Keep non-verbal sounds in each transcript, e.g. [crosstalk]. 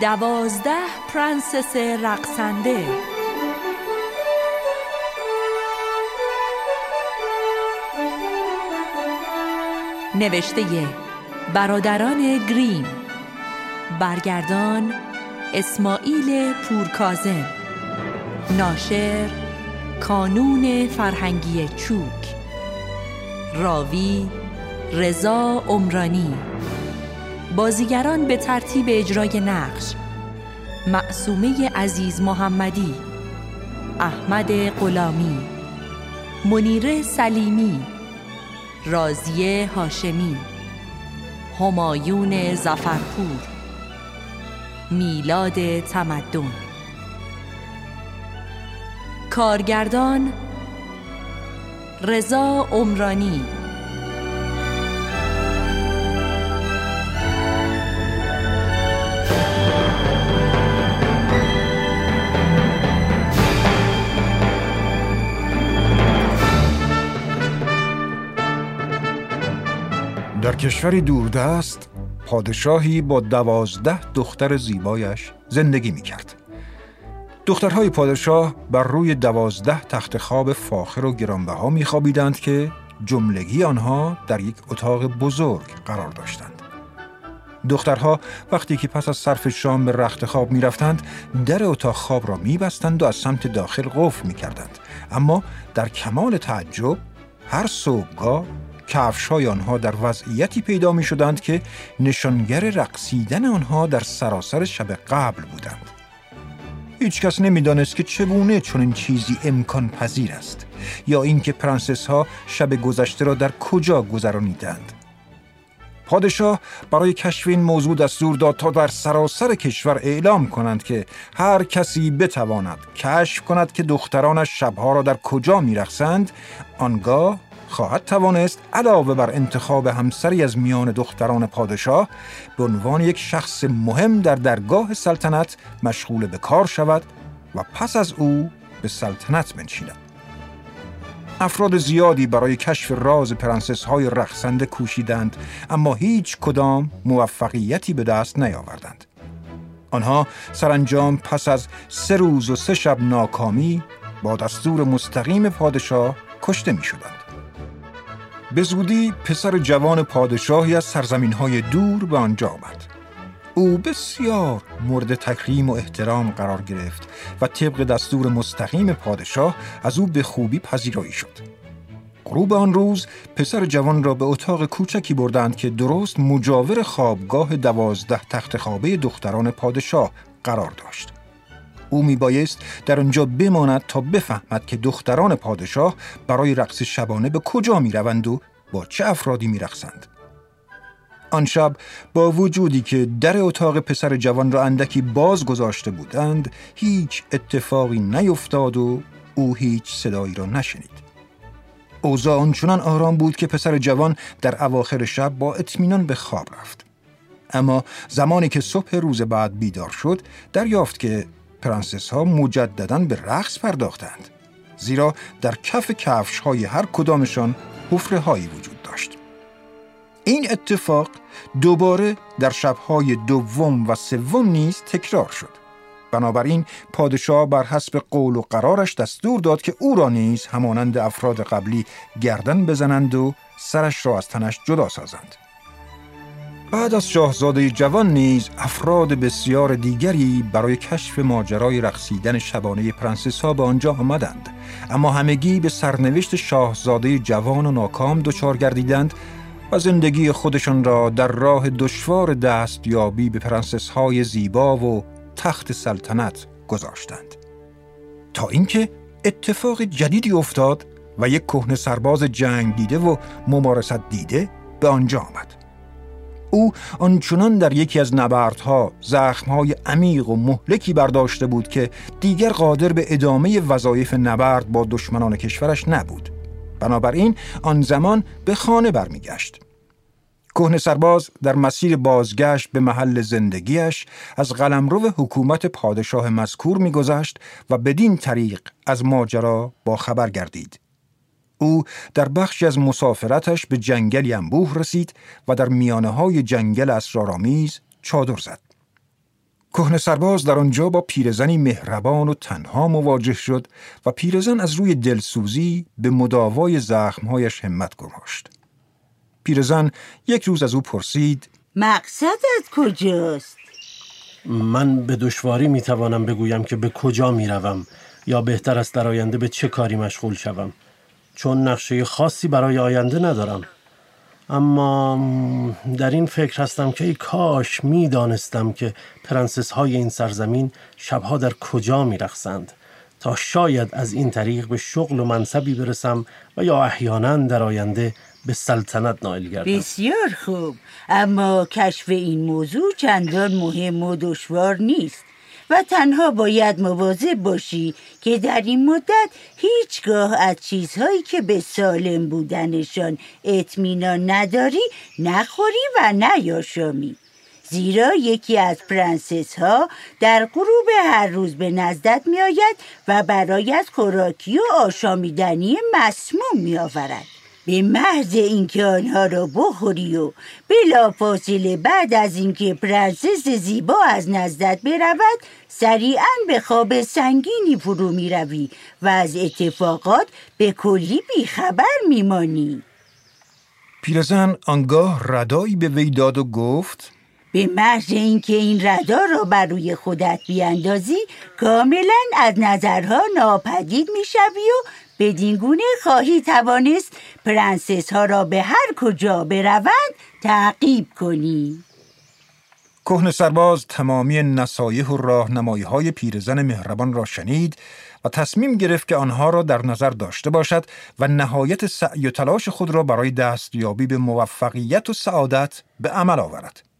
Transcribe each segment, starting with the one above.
دوازده پرنسس رقصنده. نوشته برادران گریم. برگردان اسماعیل پورکازم. ناشر کانون فرهنگی چوک. راوی رضا عمرانی. بازیگران به ترتیب اجرای نقش معصومه عزیز محمدی احمد غلامی منیره سلیمی رازیه هاشمی همایون زفرپور میلاد تمدن. کارگردان رضا عمرانی. در کشوری دوردست پادشاهی با دوازده دختر زیبایش زندگی می کرد. دخترهای پادشاه بر روی دوازده تخت خواب فاخر و گرانبها می خوابیدند که جملگی آنها در یک اتاق بزرگ قرار داشتند. دخترها وقتی که پس از صرف شام به رخت خواب می رفتند در اتاق خواب را می بستند و از سمت داخل قفل می کردند. اما در کمال تعجب هر صبحگاه کفش های آنها در وضعیتی پیدا می شدند که نشانگر رقصیدن آنها در سراسر شب قبل بودند. هیچ کس نمی‌دانست که چگونه چنین چیزی امکان پذیر است یا اینکه پرنسس ها شب گذشته را در کجا گذرانیدند. پادشاه برای کشف این موضوع دستور داد تا در سراسر کشور اعلام کنند که هر کسی بتواند کشف کند که دخترانش شبها را در کجا میرقصند آنگاه خواهد توانست علاوه بر انتخاب همسری از میان دختران پادشاه به عنوان یک شخص مهم در درگاه سلطنت مشغول به کار شود و پس از او به سلطنت بنشیند. افراد زیادی برای کشف راز پرنسس های رقصنده کوشیدند اما هیچ کدام موفقیتی به دست نیاوردند. آنها سرانجام پس از سه روز و سه شب ناکامی با دستور مستقیم پادشاه کشته می شدند. به زودی پسر جوان پادشاهی از سرزمین های دور به آنجا آمد. او بسیار مورد تکریم و احترام قرار گرفت و طبق دستور مستقیم پادشاه از او به خوبی پذیرایی شد. غروب آن روز پسر جوان را به اتاق کوچکی بردند که درست مجاور خوابگاه دوازده تخت خوابه دختران پادشاه قرار داشت. او میبایست در آنجا بماند تا بفهمد که دختران پادشاه برای رقص شبانه به کجا می‌روند و با چه افرادی میرقصند. آن شب با وجودی که در اتاق پسر جوان را اندکی باز گذاشته بودند هیچ اتفاقی نیفتاد و او هیچ صدایی را نشنید اوضاع آنچنان آرام بود که پسر جوان در اواخر شب با اطمینان به خواب رفت اما زمانی که صبح روز بعد بیدار شد دریافت که پرنسس ها مجددا به رقص پرداختند زیرا در کف کفش های هر کدامشان حفره هایی وجود داشت. این اتفاق دوباره در شبهای دوم و سوم نیز تکرار شد. بنابراین پادشاه بر حسب قول و قرارش دستور داد که او را نیز همانند افراد قبلی گردن بزنند و سرش را از تنش جدا سازند. بعد از شاهزاده جوان نیز افراد بسیار دیگری برای کشف ماجرای رقصیدن شبانه پرنسس ها به آنجا آمدند. اما همگی به سرنوشت شاهزاده جوان و ناکام دچار گردیدند و زندگی خودشان را در راه دشوار دستیابی به پرنسس های زیبا و تخت سلطنت گذاشتند. تا اینکه اتفاق جدیدی افتاد و یک کهنه سرباز جنگ دیده و ممارست دیده به آنجا آمد. او آنچنان در یکی از نبردها زخمهای عمیق و مهلکی برداشته بود که دیگر قادر به ادامه وظایف نبرد با دشمنان کشورش نبود. بنابراین آن زمان به خانه برمیگشت. کهن سرباز در مسیر بازگشت به محل زندگیش از قلمرو حکومت پادشاه مذکور میگذشت و بدین طریق از ماجرا با خبر گردید. او در بخشی از مسافرتش به جنگلی انبوه رسید و در میانه های جنگل اسرارآمیز چادر زد. کهنه سرباز در آنجا با پیرزنی مهربان و تنها مواجه شد و پیرزن از روی دلسوزی به مداوای زخمهایش همت گماشت. پیرزن یک روز از او پرسید مقصدت کجاست؟ من به دشواری می‌توانم بگویم که به کجا می‌روم یا بهتر است در آینده به چه کاری مشغول شوم چون نقشه خاصی برای آینده ندارم. اما در این فکر هستم که ای کاش می‌دانستم که پرنسس های این سرزمین شبها در کجا میرخصند تا شاید از این طریق به شغل و منصبی برسم و یا احیانا در آینده به سلطنت نائل گردم. بسیار خوب. اما کشف این موضوع چندان مهم و دشوار نیست. و تنها باید مواظب باشی که در این مدت هیچگاه از چیزهایی که به سالم بودنشان اطمینان نداری نخوری و نیاشامی زیرا یکی از پرنسس ها در غروب هر روز به نزدت می آید و برایت خوراکی و آشامیدنی مسموم می آورد. به محض اینکه آنها را بخوری و بلا فاصله بعد از اینکه پرنسس زیبا از نزدت برود سریعا به خواب سنگینی فرو می روی و از اتفاقات به کلی بیخبر میمانی. پیرزن آنگاه ردایی به وی داد و گفت به محض اینکه این ردا را بر روی خودت بیاندازی کاملا از نظرها ناپدید می‌شوی و بدین گونه خواهی توانست پرنسس ها را به هر کجا بروند تعقیب کنی کهن سرباز تمامی نصایح و راهنمایی های پیرزن مهربان را شنید و تصمیم گرفت که آنها را در نظر داشته باشد و نهایت سعی و تلاش خود را برای دستیابی به موفقیت و سعادت به عمل آورد.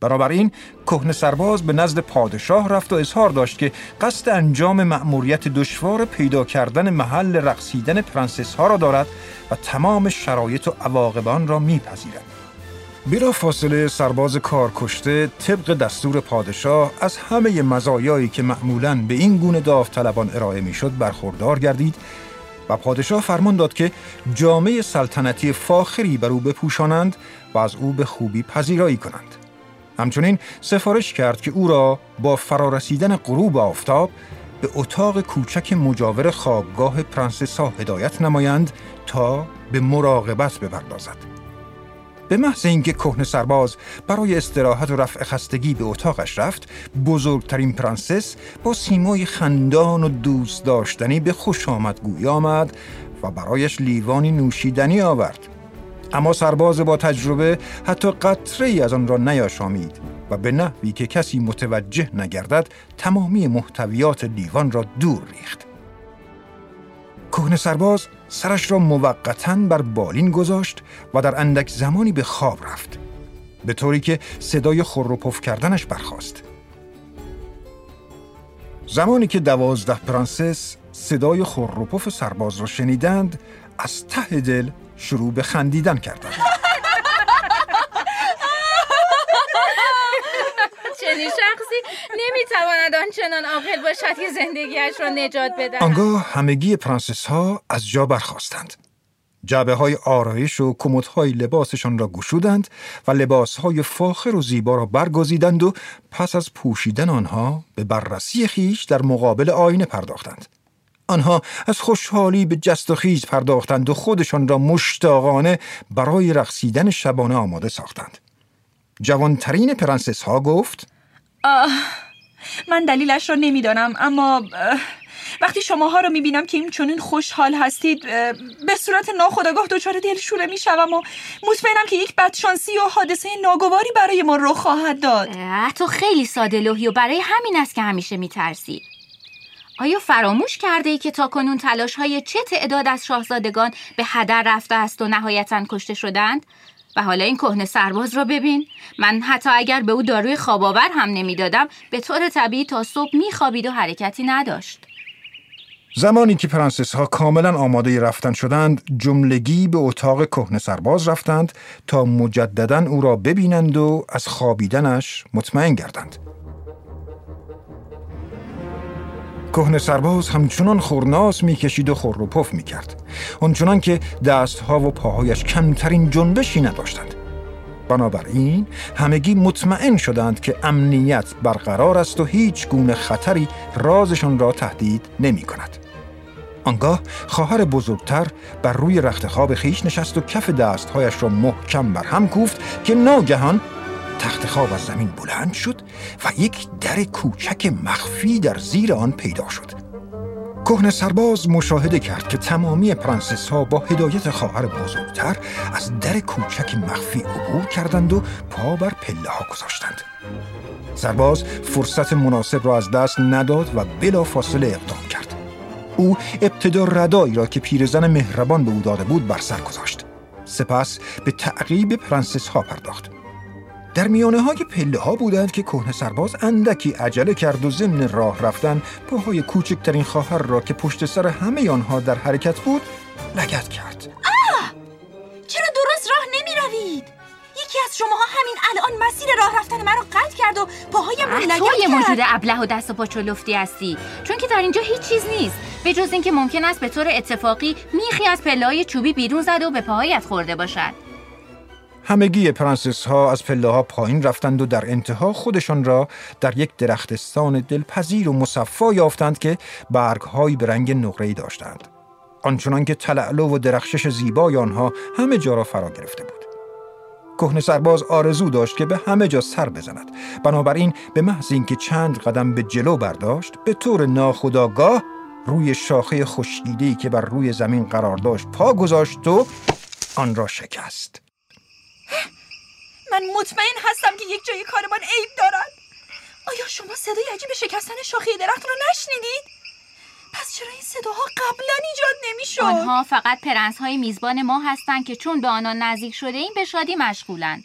بنابراین کهن سرباز به نزد پادشاه رفت و اظهار داشت که قصد انجام مأموریت دشوار پیدا کردن محل رقصیدن پرنسس ها را دارد و تمام شرایط و عواقب آن را میپذیرد. بلا فاصله سرباز کار کشته طبق دستور پادشاه از همه مزایایی که معمولاً به این گونه داوطلبان ارائه می‌شد برخوردار گردید و پادشاه فرمان داد که جامعه سلطنتی فاخری بر او بپوشانند و از او به خوبی پذیرایی کنند. همچنین سفارش کرد که او را با فرارسیدن غروب آفتاب به اتاق کوچک مجاور خوابگاه پرنسسا هدایت نمایند تا به مراقبت بپردازد. به محض اینکه کهنه سرباز برای استراحت و رفع خستگی به اتاقش رفت بزرگترین پرنسس با سیمای خندان و دوست داشتنی به خوش آمدگویی آمد و برایش لیوانی نوشیدنی آورد اما سرباز با تجربه حتی قطره ای از آن را نیاشامید و به نحوی که کسی متوجه نگردد تمامی محتویات لیوان را دور ریخت. کهنه سرباز سرش را موقتا بر بالین گذاشت و در اندک زمانی به خواب رفت به طوری که صدای خر و پف کردنش برخاست. زمانی که دوازده پرنسس صدای خر و پف سرباز را شنیدند از ته دل شروع به خندیدن کردند. [laughs] چنین شخصی نمی‌تواند آنچنان عاقل باشد که زندگیش را نجات بدهد آنگاه همگی پرنسس ها از جا برخواستند. جعبه های آرایش و کمد های لباسشان را گشودند و لباس های فاخر و زیبا را برگزیدند و پس از پوشیدن آنها به بررسی خیش در مقابل آینه پرداختند. آنها از خوشحالی به جست و خیز پرداختند و خودشان را مشتاقانه برای رقصیدن شبانه آماده ساختند. جوانترین پرنسس ها گفت آه من دلیلش را نمی‌دانم اما وقتی شماها رو می‌بینم که این چنین خوشحال هستید به صورت ناخودآگاه دچار دلشوره می‌شوم و مطمئنم که یک بدشانسی و حادثه ناگواری برای ما رخ خواهد داد تو خیلی ساده لوحی و برای همین است که همیشه میترسی آیا فراموش کرده ای که تاکنون تلاش های چه تعداد از شاهزادگان به هدر رفته است و نهایتا کشته شدند؟ و حالا این کهنه سرباز را ببین. من حتی اگر به او داروی خواباور هم نمی‌دادم به طور طبیعی تا صبح میخوابید و حرکتی نداشت. زمانی که پرنسس ها کاملا آماده رفتن شدند جملگی به اتاق کهنه سرباز رفتند تا مجددا او را ببینند و از خوابیدنش مطمئن گردند. کهنه سرباز همچنان خورناس می‌کشید و خور و پف می‌کرد آنچنان که دستها و پاهایش کمترین جنبشی نداشتند بنابراین همگی مطمئن شدند که امنیت برقرار است و هیچ گونه خطری رازشان را تهدید نمی کند. آنگاه خواهر بزرگتر بر روی رخت خواب خیش نشست و کف دستهایش را محکم بر هم کوفت که ناگهان تخت خواب از زمین بلند شد و یک در کوچک مخفی در زیر آن پیدا شد. کهنه سرباز مشاهده کرد که تمامی پرنسس ها با هدایت خواهر بزرگتر از در کوچک مخفی عبور کردند و پا بر پله ها گذاشتند. سرباز فرصت مناسب را از دست نداد و بلا فاصله اقدام کرد. او ابتدا ردایی را که پیرزن مهربان به او داده بود بر سر گذاشت. سپس به تعقیب پرنسس ها پرداخت. در میانه های پله ها بودند که کهنه سرباز اندکی عجله کرد و ضمن راه رفتن پاهای کوچکترین خواهر را که پشت سر همه آنها در حرکت بود لگت کرد. آه! چرا درست راه نمی روید؟ یکی از شماها همین الان مسیر راه رفتن مرا قطع کرد و پاهایم را لگت یه کرد. موجود ابله و دست و پا چلفتی هستی. چون که در اینجا هیچ چیز نیست. به جز اینکه ممکن است به طور اتفاقی میخی از پله های چوبی بیرون زده و به پاهایت خورده باشد. همگی پرنسس ها از پله ها پایین رفتند و در انتها خودشان را در یک درختستان دلپذیر و مصفا یافتند که برگهایی به رنگ نقره‌ای داشتند. آنچنان که تلعلو و درخشش زیبای آنها همه جا را فرا گرفته بود. کهنه سرباز آرزو داشت که به همه جا سر بزند. بنابراین به محض اینکه چند قدم به جلو برداشت، به طور ناخودآگاه روی شاخه خشکیده‌ای که بر روی زمین قرار داشت پا گذاشت و آن را شکست. من مطمئن هستم که یک جای کارمان عیب دارد آیا شما صدای عجیب شکستن شاخه درخت را نشنیدید؟ پس چرا این صداها قبلا ایجاد نمی‌شد؟ آنها فقط پرنس های میزبان ما هستند که چون به آنان نزدیک شده این به شادی مشغولند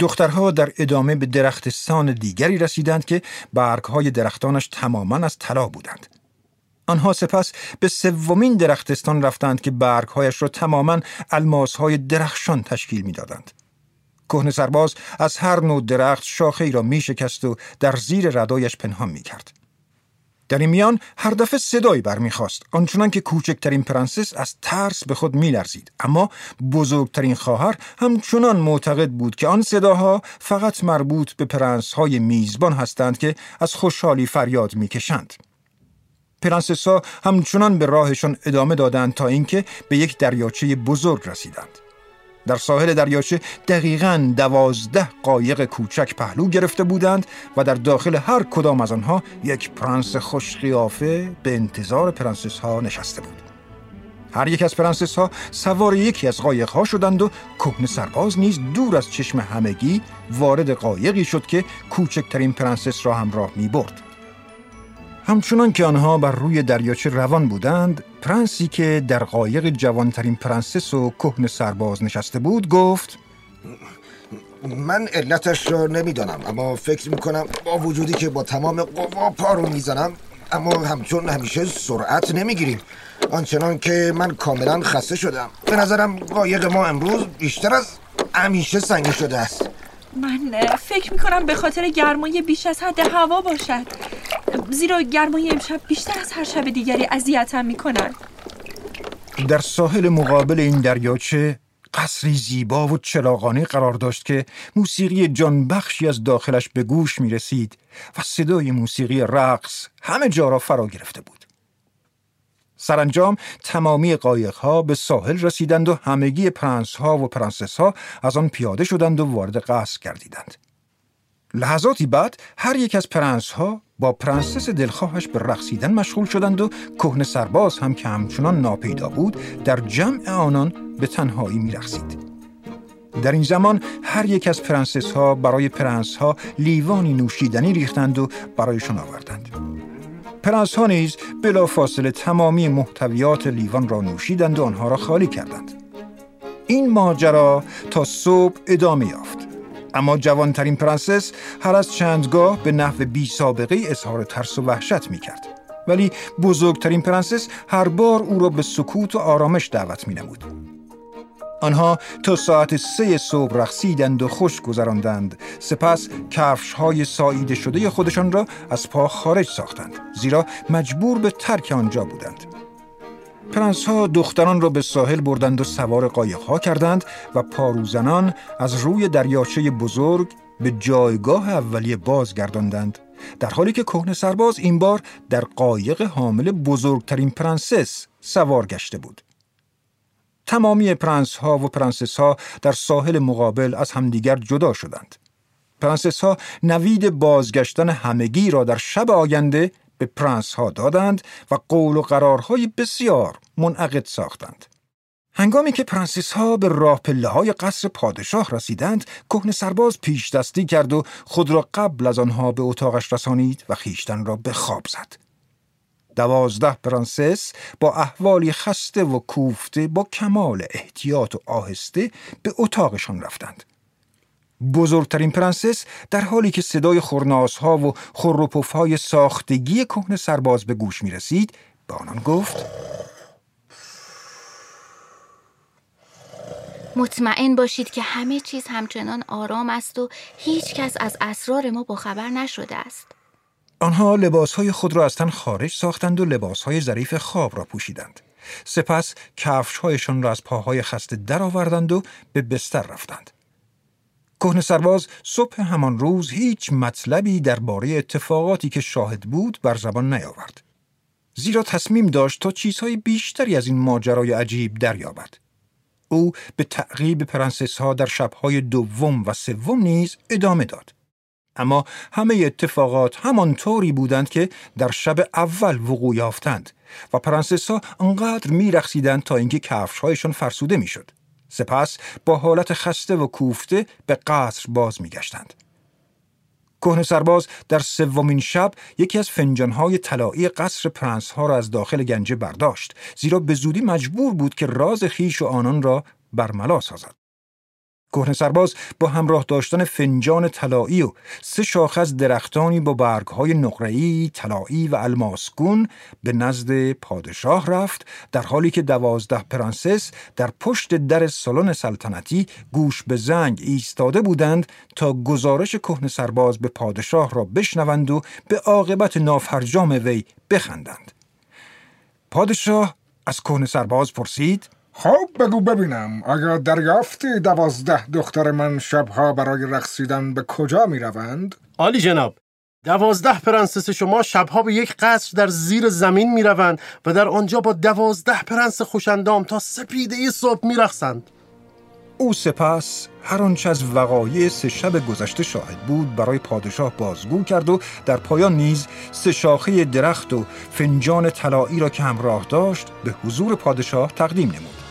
دخترها در ادامه به درختستان دیگری رسیدند که برگهای درختانش تماما از طلا بودند. آنها سپس به سومین درختستان رفتند که برگهایش را تماما الماسهای درخشان تشکیل می‌دادند. کهنه سرباز از هر نوع درخت شاخه ای را می شکست و در زیر ردایش پنهان می کرد. در این میان هر دفعه صدایی برمیخاست آنچنان که کوچکترین پرنسس از ترس به خود میلرزید اما بزرگترین خواهر همچنان معتقد بود که آن صداها فقط مربوط به پرنس های میزبان هستند که از خوشحالی فریاد می‌کشند پرنسس ها همچنان به راهشان ادامه دادند تا اینکه به یک دریاچه بزرگ رسیدند در ساحل دریاچه دقیقا دوازده قایق کوچک پهلو گرفته بودند و در داخل هر کدام از آنها یک پرنس خوشقیافه به انتظار پرنسس ها نشسته بود. هر یک از پرنسس ها سوار یکی از قایق ها شدند و کهنه سرباز نیز دور از چشم همگی وارد قایقی شد که کوچکترین پرنسس را همراه می برد. همچنان که آنها بر روی دریاچه روان بودند پرنسی که در قایق جوانترین پرنسس و کهنه سرباز نشسته بود گفت من علتش را نمی‌دانم اما فکر می‌کنم با وجودی که با تمام قوا پارو می‌زنم اما همچون همیشه سرعت نمی‌گیریم. آنچنان که من کاملا خسته شدم. به نظرم قایق ما امروز بیشتر از همیشه سنگی شده است. من فکر می‌کنم به خاطر گرمای بیش از حد هوا باشد. زیرا گرمای امشب بیشتر از هر شب دیگری اذیتم می‌کنند در ساحل مقابل این دریاچه قصری زیبا و چراغانی قرار داشت که موسیقی جانبخشی از داخلش به گوش می رسید و صدای موسیقی رقص همه جا را فرا گرفته بود. سرانجام تمامی قایقها به ساحل رسیدند و همگی پرنس ها و پرنسس ها از آن پیاده شدند و وارد قصر گردیدند. لحظاتی بعد هر یک از پرنس ها با پرنسس دلخواهش به رقصیدن مشغول شدند و کهنه سرباز هم که همچنان ناپیدا بود در جمع آنان به تنهایی میرقصید. در این زمان هر یک از پرنسس ها برای پرنس ها لیوانی نوشیدنی ریختند و برایشان آوردند. پرنس ها نیز بلا فاصله تمامی محتویات لیوان را نوشیدند و آنها را خالی کردند. این ماجرا تا صبح ادامه یافت. اما جوانترین پرنسس هر از چندگاه به نحو بی سابقه‌ای اظهار ترس و وحشت می کرد. ولی بزرگترین پرنسس هر بار او را به سکوت و آرامش دعوت می نمود. آنها تا ساعت سه صبح رقصیدند و خوش گذراندند سپس کفش های ساییده شده خودشان را از پا خارج ساختند زیرا مجبور به ترک آنجا بودند پرنس ها دختران را به ساحل بردند و سوار قایق ها کردند و پاروزنان از روی دریاچه بزرگ به جایگاه اولیه بازگرداندند. در حالی که کهنه سرباز این بار در قایق حامل بزرگترین پرنسس سوار گشته بود. تمامی پرنس ها و پرنسس ها در ساحل مقابل از همدیگر جدا شدند. پرنسس ها نوید بازگشتن همگی را در شب آینده به پرنس ها دادند و قول و قرارهای بسیار منعقد ساختند. هنگامی که پرنسس ها به راه پله های قصر پادشاه رسیدند، کهنه سرباز پیش دستی کرد و خود را قبل از آنها به اتاقش رسانید و خویشتن را به خواب زد. دوازده پرنسس با احوالی خسته و کوفته با کمال احتیاط و آهسته به اتاقشان رفتند. بزرگترین پرنسس در حالی که صدای خرناس ها و خروپوف های ساختگی کهنه سرباز به گوش می رسید به آنان گفت مطمئن باشید که همه چیز همچنان آرام است و هیچ کس از اسرار ما با خبر نشده است. آنها لباس های خود را از تن خارج ساختند و لباس های ظریف خواب را پوشیدند. سپس کفش هایشان را از پاهای خسته درآوردند و به بستر رفتند. کهن سرباز صبح همان روز هیچ مطلبی درباره اتفاقاتی که شاهد بود بر زبان نیاورد. زیرا تصمیم داشت تا چیزهای بیشتری از این ماجرای عجیب دریابد. او به تعقیب پرنسس ها در شبهای دوم و سوم نیز ادامه داد. اما همه اتفاقات همان طوری بودند که در شب اول وقوع یافتند و پرنسس ها انقدر میرقصیدند تا اینکه کفشهایشان فرسوده می‌شد. سپس با حالت خسته و کوفته به قصر باز میگشتند. کهنه سرباز در سومین شب یکی از فنجانهای طلایی قصر پرنس ها را از داخل گنجه برداشت زیرا به زودی مجبور بود که راز خویش و آنان را برملا سازد. کهنه سرباز با همراه داشتن فنجان طلایی و سه شاخه از درختانی با برگهای نقره‌ای، طلایی و الماسگون به نزد پادشاه رفت در حالی که دوازده پرنسس در پشت در سالن سلطنتی گوش به زنگ ایستاده بودند تا گزارش کهن سرباز به پادشاه را بشنوند و به عاقبت نافرجام وی بخندند. پادشاه از کهن سرباز پرسید خب بگو ببینم آیا دریافتی دوازده دختر من شبها برای رقصیدن به کجا می روند؟ عالی جناب دوازده پرنسس شما شبها به یک قصر در زیر زمین می روند و در آنجا با دوازده پرنس خوش‌اندام تا سپیده صبح می رقصند. او سپس هر آنچه از وقایع سه شب گذشته شاهد بود برای پادشاه بازگو کرد و در پایان نیز سه شاخه درخت و فنجان طلایی را که همراه داشت به حضور پادشاه تقدیم نمود.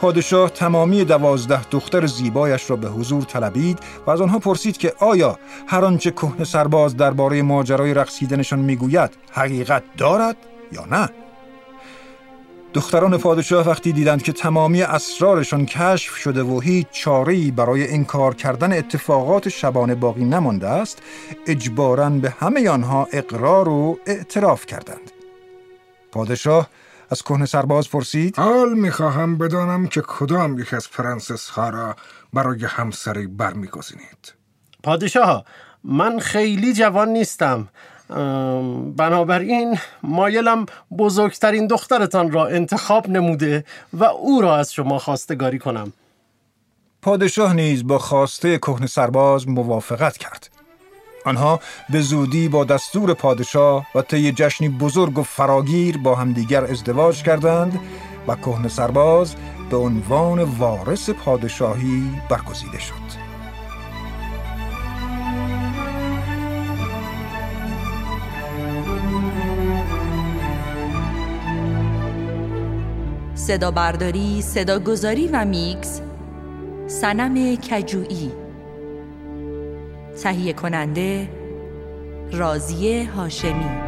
پادشاه تمامی دوازده دختر زیبایش را به حضور طلبید و از آنها پرسید که آیا هر آنچه کهنه سرباز درباره ماجرای رقصیدنشان می‌گوید حقیقت دارد یا نه؟ دختران پادشاه وقتی دیدند که تمامی اسرارشان کشف شده و هیچ چاره‌ای برای انکار کردن اتفاقات شبانه باقی نمانده است اجباراً به همه آنها اقرار و اعتراف کردند. پادشاه از کهنه سرباز پرسید. حال می‌خواهم بدانم که کدام یک از پرنسس ها را برای همسری برمیگزینید. پادشاه من خیلی جوان نیستم. بنابراین مایلم بزرگترین دخترتان را انتخاب نموده و او را از شما خواستگاری کنم. پادشاه نیز با خواسته کهن سرباز موافقت کرد. آنها به زودی با دستور پادشاه و طی جشنی بزرگ و فراگیر با همدیگر ازدواج کردند و کهن سرباز به عنوان وارث پادشاهی برگزیده شد. صدا برداری، صدا گذاری و میکس سنم کجویی تهیه کننده رازیه هاشمی.